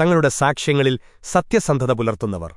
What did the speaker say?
തങ്ങളുടെ സാക്ഷ്യങ്ങളിൽ സത്യസന്ധത പുലർത്തുന്നവർ.